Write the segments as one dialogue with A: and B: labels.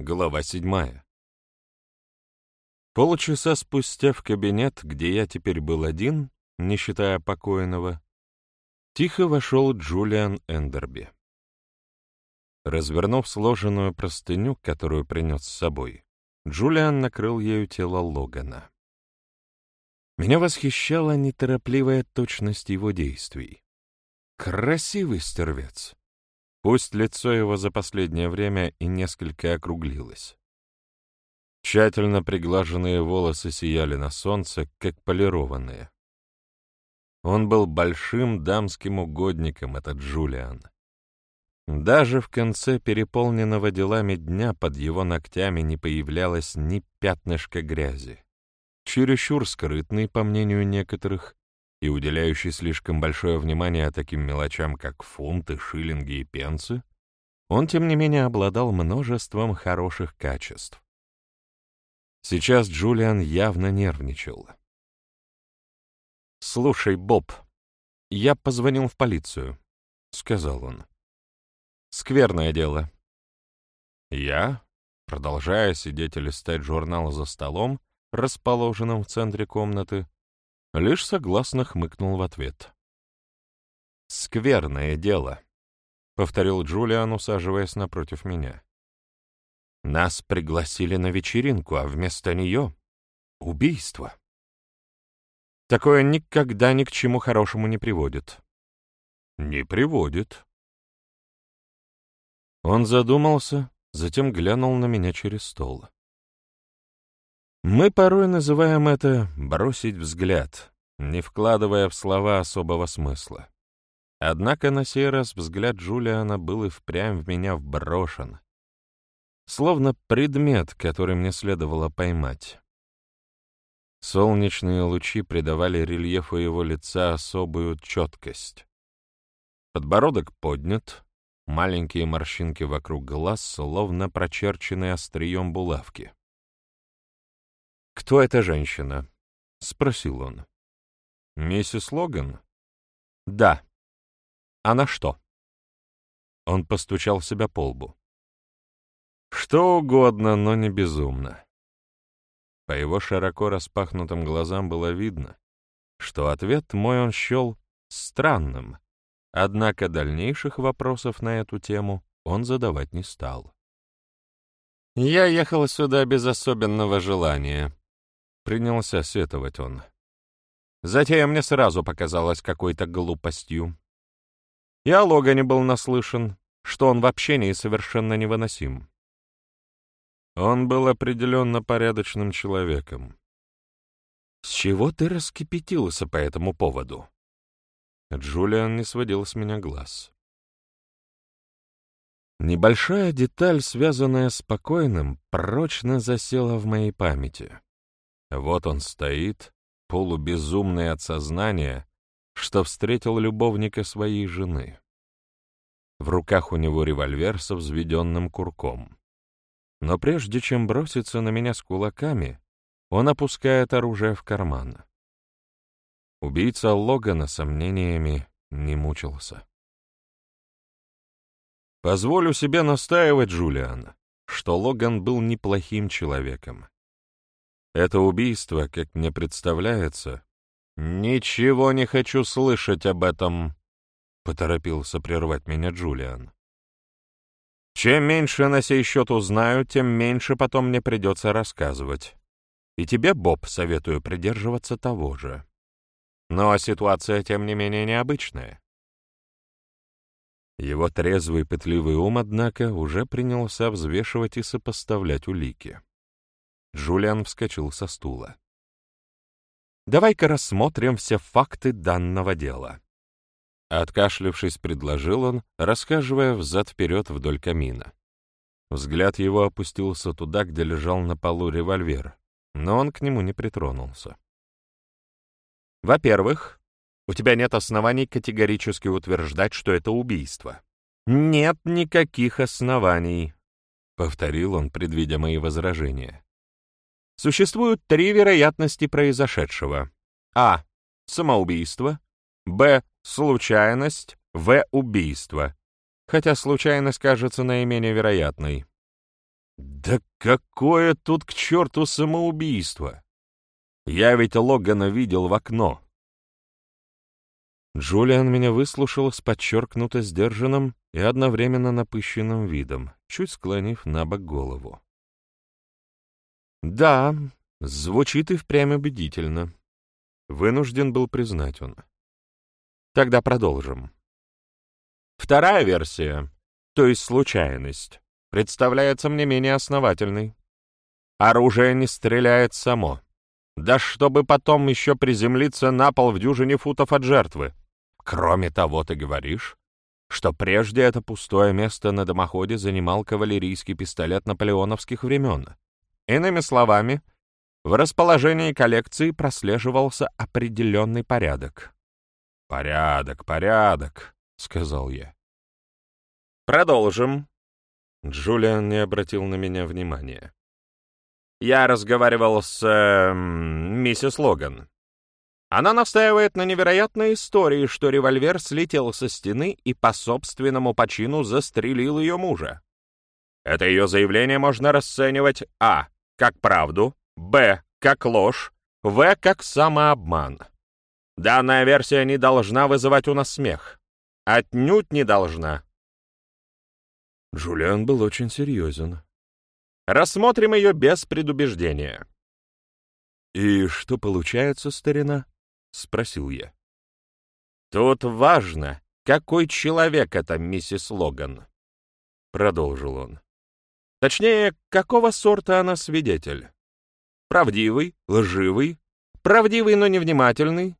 A: Глава седьмая. Полчаса спустя в кабинет, где я теперь был один, не считая покойного, тихо вошел Джулиан Эндерби. Развернув сложенную простыню, которую принес с собой, Джулиан накрыл ею тело Логана. Меня восхищала неторопливая точность его действий. Красивый стервец. Пусть лицо его за последнее время и несколько округлилось. Тщательно приглаженные волосы сияли на солнце, как полированные. Он был большим дамским угодником, этот Джулиан. Даже в конце переполненного делами дня под его ногтями не появлялось ни пятнышка грязи. Чересчур скрытный, по мнению некоторых, и уделяющий слишком большое внимание таким мелочам, как фунты, шиллинги и пенсы, он, тем не менее, обладал множеством хороших качеств. Сейчас Джулиан явно нервничал. «Слушай, Боб, я позвонил в полицию», — сказал он. «Скверное дело». Я, продолжая сидеть и листать журнал за столом, расположенным в центре комнаты, лишь согласно хмыкнул в ответ. «Скверное дело», — повторил Джулиан, усаживаясь напротив меня. «Нас пригласили на вечеринку, а вместо нее — убийство. Такое никогда ни к чему хорошему не приводит». «Не приводит». Он задумался, затем глянул на меня через стол. Мы порой называем это «бросить взгляд», не вкладывая в слова особого смысла. Однако на сей раз взгляд Джулиана был и впрямь в меня вброшен, словно предмет, который мне следовало поймать. Солнечные лучи придавали рельефу его лица особую четкость. Подбородок поднят, маленькие морщинки вокруг глаз словно прочерчены острием булавки. «Кто эта женщина?» — спросил он. «Миссис Логан?» «Да». «Она что?» Он постучал себя по лбу. «Что угодно, но не безумно». По его широко распахнутым глазам было видно, что ответ мой он счел странным, однако дальнейших вопросов на эту тему он задавать не стал. «Я ехал сюда без особенного желания», Принялся сетовать он. Затея мне сразу показалась какой-то глупостью. Я о Логане был наслышан, что он в общении совершенно невыносим. Он был определенно порядочным человеком. «С чего ты раскипятился по этому поводу?» Джулиан не сводил с меня глаз. Небольшая деталь, связанная с покойным, прочно засела в моей памяти. Вот он стоит, полубезумный от сознания, что встретил любовника своей жены. В руках у него револьвер со взведенным курком. Но прежде чем броситься на меня с кулаками, он опускает оружие в карман. Убийца Логана сомнениями не мучился. Позволю себе настаивать, Джулиан, что Логан был неплохим человеком. Это убийство, как мне представляется... «Ничего не хочу слышать об этом», — поторопился прервать меня Джулиан. «Чем меньше на сей счет узнаю, тем меньше потом мне придется рассказывать. И тебе, Боб, советую придерживаться того же. Но ситуация, тем не менее, необычная». Его трезвый пытливый ум, однако, уже принялся взвешивать и сопоставлять улики. Джулиан вскочил со стула. «Давай-ка рассмотрим все факты данного дела». Откашлившись, предложил он, рассказывая взад-вперед вдоль камина. Взгляд его опустился туда, где лежал на полу револьвер, но он к нему не притронулся. «Во-первых, у тебя нет оснований категорически утверждать, что это убийство». «Нет никаких оснований», — повторил он, предвидя мои возражения. Существуют три вероятности произошедшего. А. Самоубийство. Б. Случайность. В. Убийство. Хотя случайность кажется наименее вероятной. Да какое тут к черту самоубийство? Я ведь Логана видел в окно. Джулиан меня выслушал с подчеркнуто сдержанным и одновременно напыщенным видом, чуть склонив на бок голову. «Да, звучит и впрямь убедительно», — вынужден был признать он. «Тогда продолжим. Вторая версия, то есть случайность, представляется мне менее основательной. Оружие не стреляет само. Да чтобы потом еще приземлиться на пол в дюжине футов от жертвы. Кроме того, ты говоришь, что прежде это пустое место на дымоходе занимал кавалерийский пистолет наполеоновских времен. Иными словами, в расположении коллекции прослеживался определенный порядок. «Порядок, порядок», — сказал я. «Продолжим». Джулиан не обратил на меня внимания. «Я разговаривал с... Э, миссис Логан. Она настаивает на невероятной истории, что револьвер слетел со стены и по собственному почину застрелил ее мужа. Это ее заявление можно расценивать а. Как правду, б. как ложь, в. как самообман. Данная версия не должна вызывать у нас смех. Отнюдь не должна. Джулиан был очень серьезен. Рассмотрим ее без предубеждения. «И что получается, старина?» — спросил я. «Тут важно, какой человек это миссис Логан», — продолжил он. «Точнее, какого сорта она свидетель? Правдивый, лживый, правдивый, но невнимательный,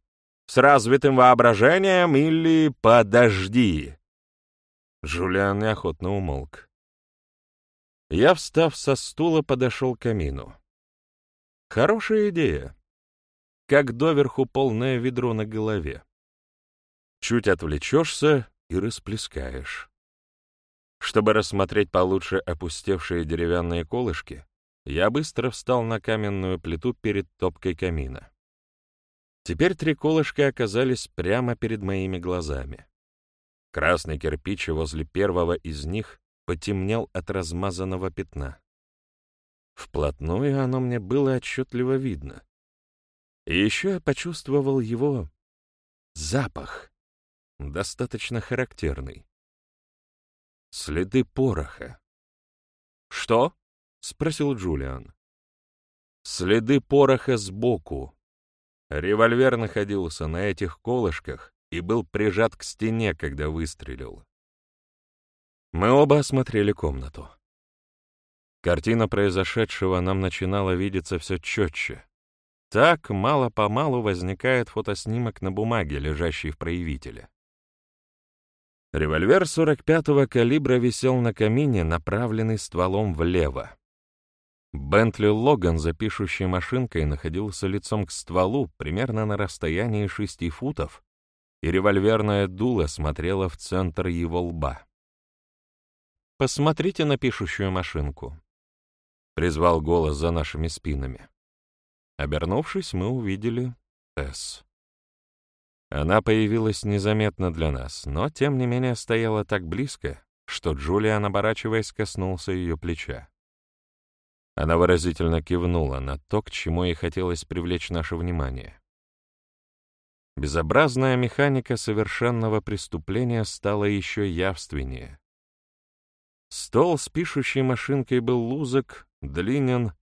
A: с развитым воображением или подожди?» Жулиан неохотно умолк. Я, встав со стула, подошел к камину. Хорошая идея как доверху полное ведро на голове. Чуть отвлечешься и расплескаешь. Чтобы рассмотреть получше опустевшие деревянные колышки, я быстро встал на каменную плиту перед топкой камина. Теперь три колышка оказались прямо перед моими глазами. Красный кирпич возле первого из них потемнел от размазанного пятна. Вплотную оно мне было отчетливо видно. И еще я почувствовал его запах, достаточно характерный. Следы пороха. «Что?» — спросил Джулиан. «Следы пороха сбоку. Револьвер находился на этих колышках и был прижат к стене, когда выстрелил. Мы оба осмотрели комнату. Картина произошедшего нам начинала видеться все четче. Так мало-помалу возникает фотоснимок на бумаге, лежащей в проявителе. Револьвер 45-го калибра висел на камине, направленный стволом влево. Бентли Логан за пишущей машинкой находился лицом к стволу примерно на расстоянии шести футов, и револьверное дуло смотрело в центр его лба. «Посмотрите на пишущую машинку», — призвал голос за нашими спинами. Обернувшись, мы увидели Тесс. Она появилась незаметно для нас, но, тем не менее, стояла так близко, что Джулиан, оборачиваясь, коснулся ее плеча. Она выразительно кивнула на то, к чему ей хотелось привлечь наше внимание. Безобразная механика совершенного преступления стала еще явственнее. Стол с пишущей машинкой был лузок, длинен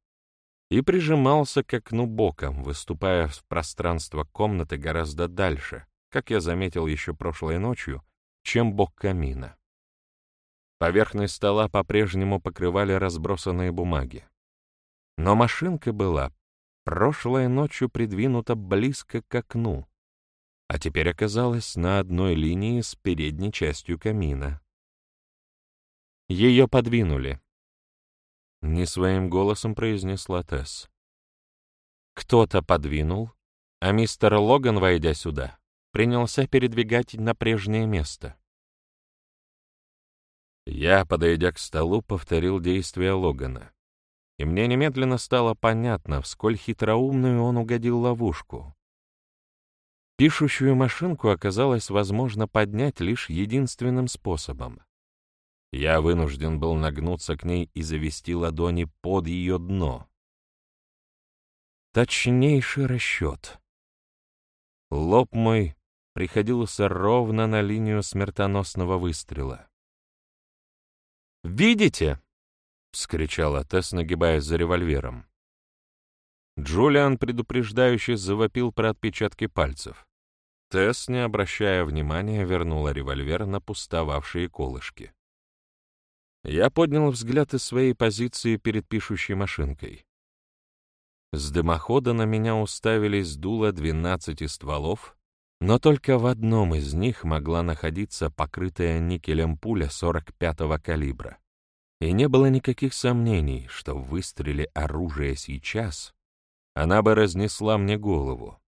A: и прижимался к окну боком, выступая в пространство комнаты гораздо дальше, как я заметил еще прошлой ночью, чем бок камина. Поверхность стола по-прежнему покрывали разбросанные бумаги. Но машинка была прошлой ночью придвинута близко к окну, а теперь оказалась на одной линии с передней частью камина. Ее подвинули, — не своим голосом произнесла Тесс. Кто-то подвинул, а мистер Логан, войдя сюда, принялся передвигать на прежнее место. Я, подойдя к столу, повторил действия Логана, и мне немедленно стало понятно, в сколь хитроумную он угодил ловушку. Пишущую машинку оказалось возможно поднять лишь единственным способом Я вынужден был нагнуться к ней и завести ладони под ее дно. Точнейший расчет. Лоб мой приходился ровно на линию смертоносного выстрела. «Видите?» — вскричала Тесс, нагибаясь за револьвером. Джулиан предупреждающе завопил про отпечатки пальцев. Тесс, не обращая внимания, вернула револьвер на пустовавшие колышки. Я поднял взгляд из своей позиции перед пишущей машинкой. С дымохода на меня уставились дуло двенадцати стволов, но только в одном из них могла находиться покрытая никелем пуля 45-го калибра. И не было никаких сомнений, что в выстреле оружия сейчас она бы разнесла мне голову.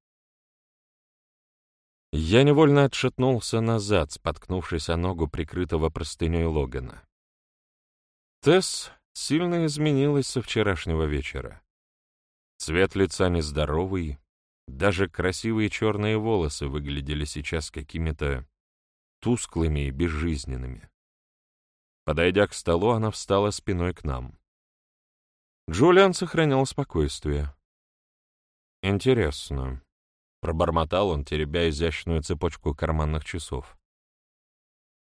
A: Я невольно отшатнулся назад, споткнувшись о ногу прикрытого простыней Логана. Тесс сильно изменилась со вчерашнего вечера. Цвет лица нездоровый, даже красивые черные волосы выглядели сейчас какими-то тусклыми и безжизненными. Подойдя к столу, она встала спиной к нам. Джулиан сохранял спокойствие. «Интересно», — пробормотал он, теребя изящную цепочку карманных часов.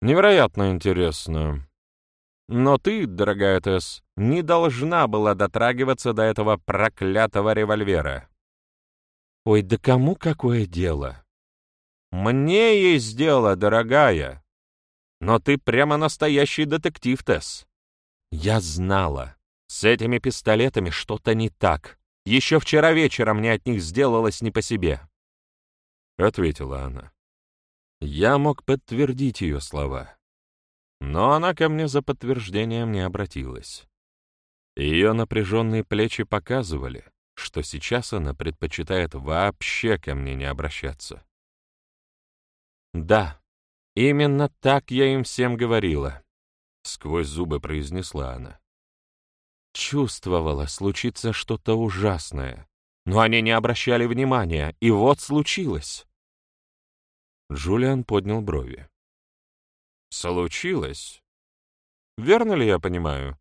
A: «Невероятно интересно. Но ты, дорогая Тесс, не должна была дотрагиваться до этого проклятого револьвера». «Ой, да кому какое дело?» «Мне есть дело, дорогая. Но ты прямо настоящий детектив, Тесс. Я знала, с этими пистолетами что-то не так. Еще вчера вечером мне от них сделалось не по себе. Ответила она. Я мог подтвердить ее слова. Но она ко мне за подтверждением не обратилась. Ее напряженные плечи показывали, что сейчас она предпочитает вообще ко мне не обращаться. «Да, именно так я им всем говорила», — сквозь зубы произнесла она. Чувствовала, случится что-то ужасное. Но они не обращали внимания, и вот случилось. Джулиан поднял брови. «Случилось? Верно ли я понимаю?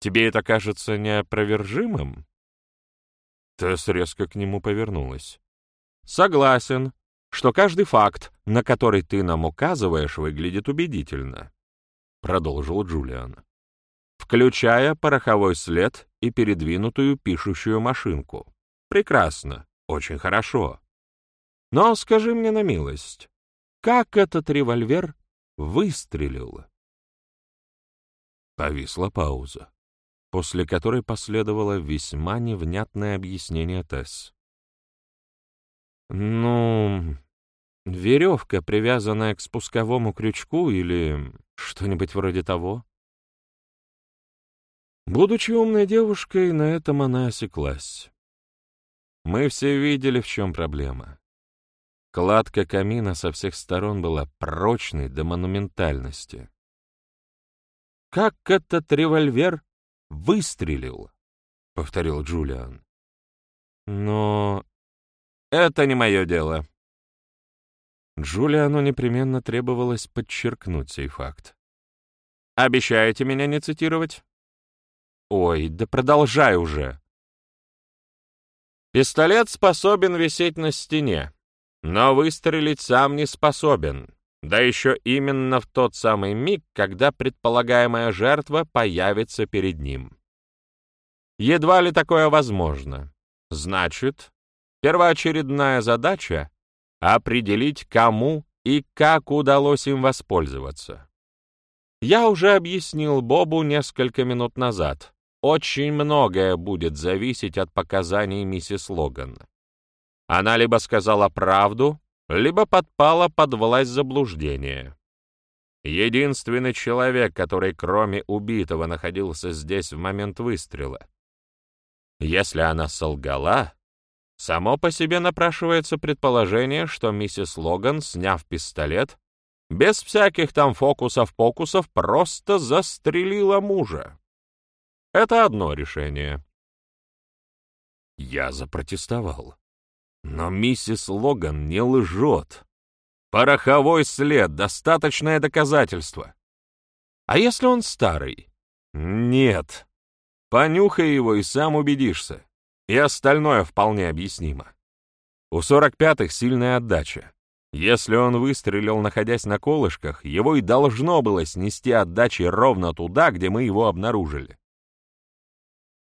A: Тебе это кажется неопровержимым?» Тесс резко к нему повернулась. «Согласен, что каждый факт, на который ты нам указываешь, выглядит убедительно», — продолжил Джулиан включая пороховой след и передвинутую пишущую машинку. Прекрасно, очень хорошо. Но скажи мне на милость, как этот револьвер выстрелил? Повисла пауза, после которой последовало весьма невнятное объяснение Тесс. «Ну, веревка, привязанная к спусковому крючку или что-нибудь вроде того?» Будучи умной девушкой, на этом она осеклась. Мы все видели, в чем проблема. Кладка камина со всех сторон была прочной до монументальности. «Как этот револьвер выстрелил?» — повторил Джулиан. «Но это не мое дело». Джулиану непременно требовалось подчеркнуть сей факт. «Обещаете меня не цитировать?» Ой, да продолжай уже. Пистолет способен висеть на стене, но выстрелить сам не способен, да еще именно в тот самый миг, когда предполагаемая жертва появится перед ним. Едва ли такое возможно. Значит, первоочередная задача — определить, кому и как удалось им воспользоваться. Я уже объяснил Бобу несколько минут назад, очень многое будет зависеть от показаний миссис Логан. Она либо сказала правду, либо подпала под власть заблуждения. Единственный человек, который кроме убитого находился здесь в момент выстрела. Если она солгала, само по себе напрашивается предположение, что миссис Логан, сняв пистолет, без всяких там фокусов-покусов, просто застрелила мужа. Это одно решение. Я запротестовал. Но миссис Логан не лжет. Пороховой след — достаточное доказательство. А если он старый? Нет. Понюхай его и сам убедишься. И остальное вполне объяснимо. У 45-х сильная отдача. Если он выстрелил, находясь на колышках, его и должно было снести отдачей ровно туда, где мы его обнаружили.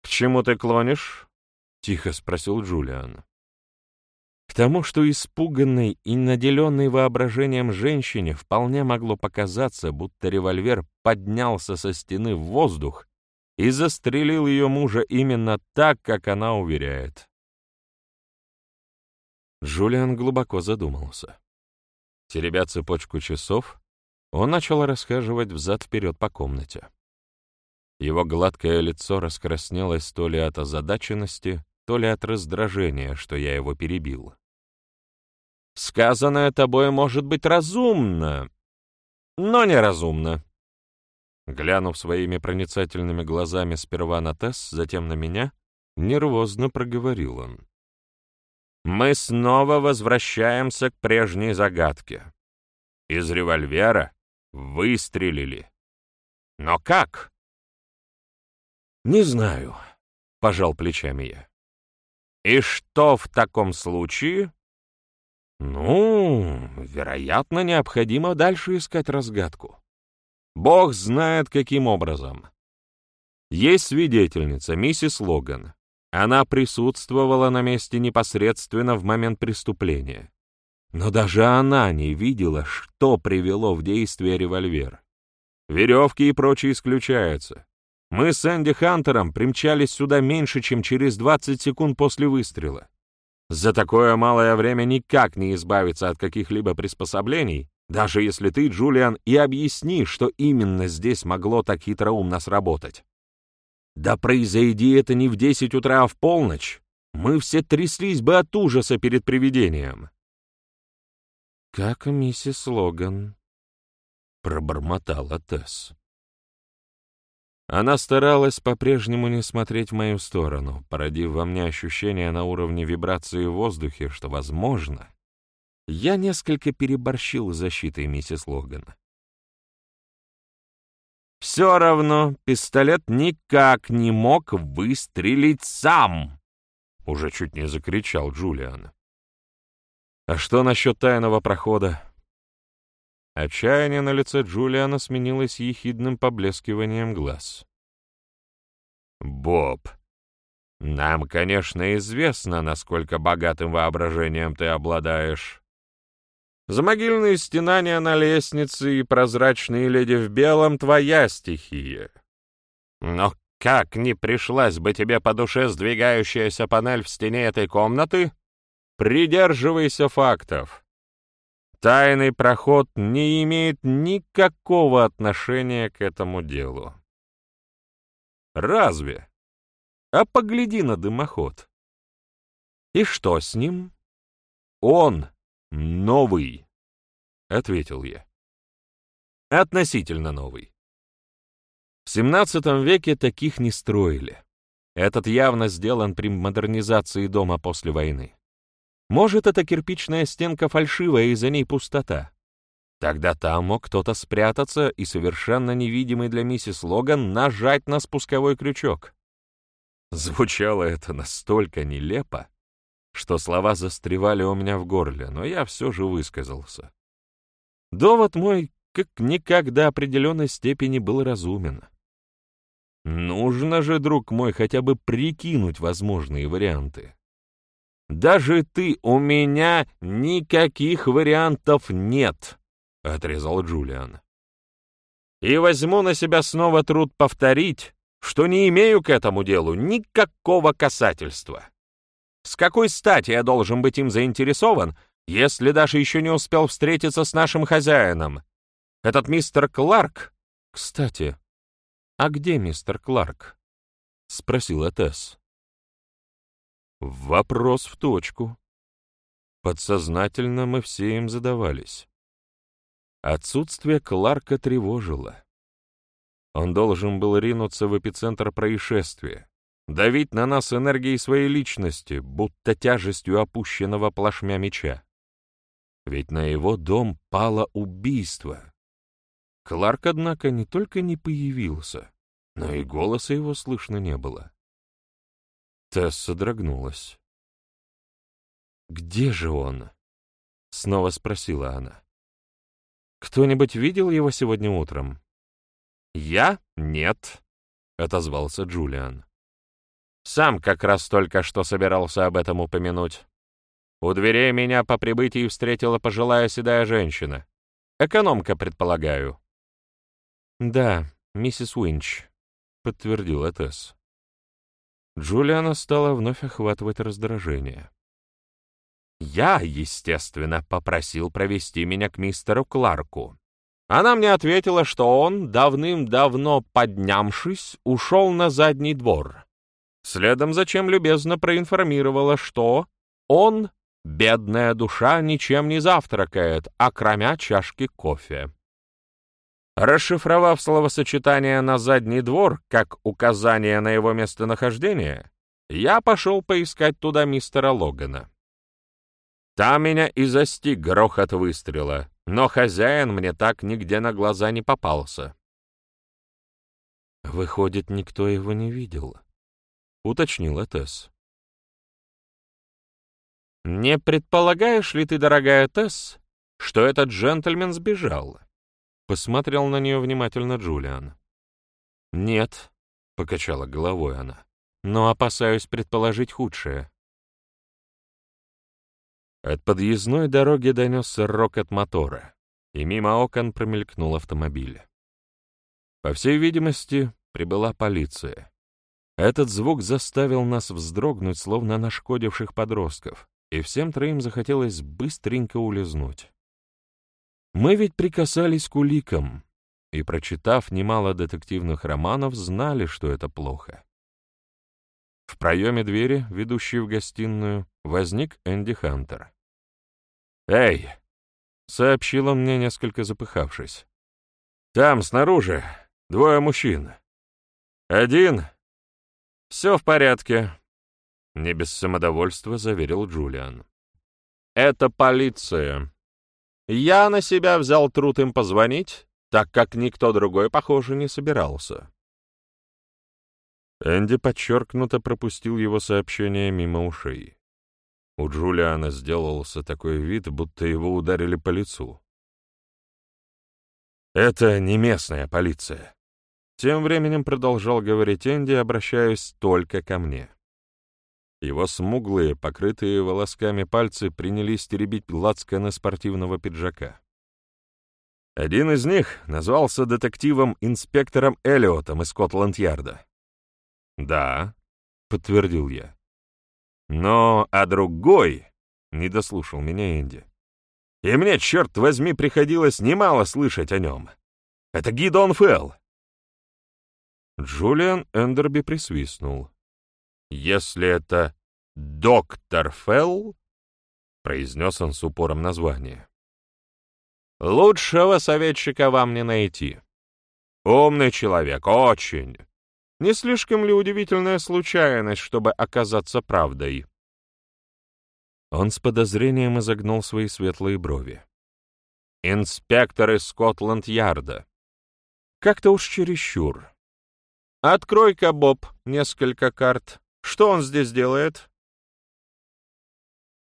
A: «К чему ты клонишь?» — тихо спросил Джулиан. К тому, что испуганной и наделенной воображением женщине вполне могло показаться, будто револьвер поднялся со стены в воздух и застрелил ее мужа именно так, как она уверяет. Джулиан глубоко задумался. Теребя цепочку часов, он начал расхаживать взад-вперед по комнате. Его гладкое лицо раскраснелось то ли от озадаченности, то ли от раздражения, что я его перебил. «Сказанное тобой может быть разумно, но неразумно». Глянув своими проницательными глазами сперва на Тесс, затем на меня, нервозно проговорил он. Мы снова возвращаемся к прежней загадке. Из револьвера выстрелили. Но как? Не знаю, пожал плечами я. И что в таком случае? Ну, вероятно, необходимо дальше искать разгадку. Бог знает, каким образом. Есть свидетельница, миссис Логан. Она присутствовала на месте непосредственно в момент преступления. Но даже она не видела, что привело в действие револьвер. Веревки и прочее исключаются. Мы с Энди Хантером примчались сюда меньше, чем через 20 секунд после выстрела. За такое малое время никак не избавиться от каких-либо приспособлений, даже если ты, Джулиан, и объясни, что именно здесь могло так хитроумно сработать. Да произойди это не в десять утра, а в полночь, мы все тряслись бы от ужаса перед привидением. «Как миссис Логан», — пробормотала Тесс. Она старалась по-прежнему не смотреть в мою сторону, породив во мне ощущение на уровне вибрации в воздухе, что, возможно, я несколько переборщил защитой миссис Логан. Все равно пистолет никак не мог выстрелить сам, уже чуть не закричал Джулиан. А что насчет тайного прохода? Отчаяние на лице Джулиана сменилось ехидным поблескиванием глаз. «Боб, нам, конечно, известно, насколько богатым воображением ты обладаешь. Замогильные стенания на лестнице и прозрачные леди в белом — твоя стихия. Но как не пришлась бы тебе по душе сдвигающаяся панель в стене этой комнаты? Придерживайся фактов. Тайный проход не имеет никакого отношения к этому делу. Разве? А погляди на дымоход. И что с ним? Он «Новый», — ответил я. «Относительно новый. В XVII веке таких не строили. Этот явно сделан при модернизации дома после войны. Может, эта кирпичная стенка фальшивая и за ней пустота. Тогда там мог кто-то спрятаться и совершенно невидимый для миссис Логан нажать на спусковой крючок. Звучало это настолько нелепо, что слова застревали у меня в горле, но я все же высказался. Довод мой как никак до определенной степени был разумен. Нужно же, друг мой, хотя бы прикинуть возможные варианты. Даже ты, у меня никаких вариантов нет, — отрезал Джулиан. И возьму на себя снова труд повторить, что не имею к этому делу никакого касательства. С какой стати я должен быть им заинтересован, если даже еще не успел встретиться с нашим хозяином? Этот мистер Кларк... Кстати, а где мистер Кларк? Спросила Тесс. Вопрос в точку. Подсознательно мы все им задавались. Отсутствие Кларка тревожило. Он должен был ринуться в эпицентр происшествия, давить на нас энергией своей личности, будто тяжестью опущенного плашмя меча. Ведь на его дом пало убийство. Кларк, однако, не только не появился, но и голоса его слышно не было. Тесс содрогнулась. «Где же он?» — снова спросила она. «Кто-нибудь видел его сегодня утром?» «Я? Нет», — отозвался Джулиан. «Сам как раз только что собирался об этом упомянуть. У дверей меня по прибытии встретила пожилая седая женщина. Экономка, предполагаю». «Да, миссис Уинч», — подтвердила Тесс. Джулиана стала вновь охватывать раздражение. Я, естественно, попросил провести меня к мистеру Кларку. Она мне ответила, что он, давным-давно поднявшись, ушел на задний двор. Следом зачем любезно проинформировала, что он, бедная душа, ничем не завтракает, кроме чашки кофе. Расшифровав словосочетание «на задний двор» как указание на его местонахождение, я пошел поискать туда мистера Логана. Там меня и застиг грохот выстрела, но хозяин мне так нигде на глаза не попался. «Выходит, никто его не видел», — уточнила Тесс. «Не предполагаешь ли ты, дорогая Тесс, что этот джентльмен сбежал?» Посмотрел на нее внимательно Джулиан. «Нет», — покачала головой она, — «но опасаюсь предположить худшее. От подъездной дороги донесся рокот мотора, и мимо окон промелькнул автомобиль. По всей видимости, прибыла полиция. Этот звук заставил нас вздрогнуть, словно нашкодивших подростков, и всем троим захотелось быстренько улизнуть. Мы ведь прикасались к уликам, и, прочитав немало детективных романов, знали, что это плохо. В проеме двери, ведущей в гостиную, возник Энди Хантер. «Эй!» — сообщил он мне, несколько запыхавшись. «Там, снаружи, двое мужчин. Один...» «Все в порядке», — не без самодовольства заверил Джулиан. «Это полиция. Я на себя взял труд им позвонить, так как никто другой, похоже, не собирался. Энди подчеркнуто пропустил его сообщение мимо ушей. У Джулиана сделался такой вид, будто его ударили по лицу. «Это не местная полиция», — тем временем продолжал говорить Энди, обращаясь только ко мне. Его смуглые, покрытые волосками пальцы принялись теребить лацканы спортивного пиджака. Один из них назвался детективом-инспектором Эллиотом из Скотланд-Ярда. «Да», — подтвердил я. «Но, а другой...» — не дослушал меня Энди. «И мне, черт возьми, приходилось немало слышать о нем. Это Гидон Фелл». Джулиан Эндерби присвистнул. «Если это доктор Фелл...» — произнес он с упором название. «Лучшего советчика вам не найти. Умный человек, очень. Не слишком ли удивительная случайность, чтобы оказаться правдой? Он с подозрением изогнул свои светлые брови. Инспектор из Скотланд-Ярда. Как-то уж чересчур. Открой-ка, Боб, несколько карт. Что он здесь делает?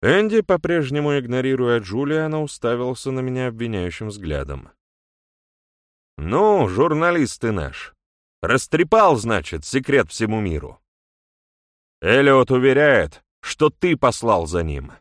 A: Энди, по-прежнему игнорируя Джулиана, уставился на меня обвиняющим взглядом. «Ну, журналист ты наш, Растрепал, значит, секрет всему миру. Эллиот уверяет, что ты послал за ним.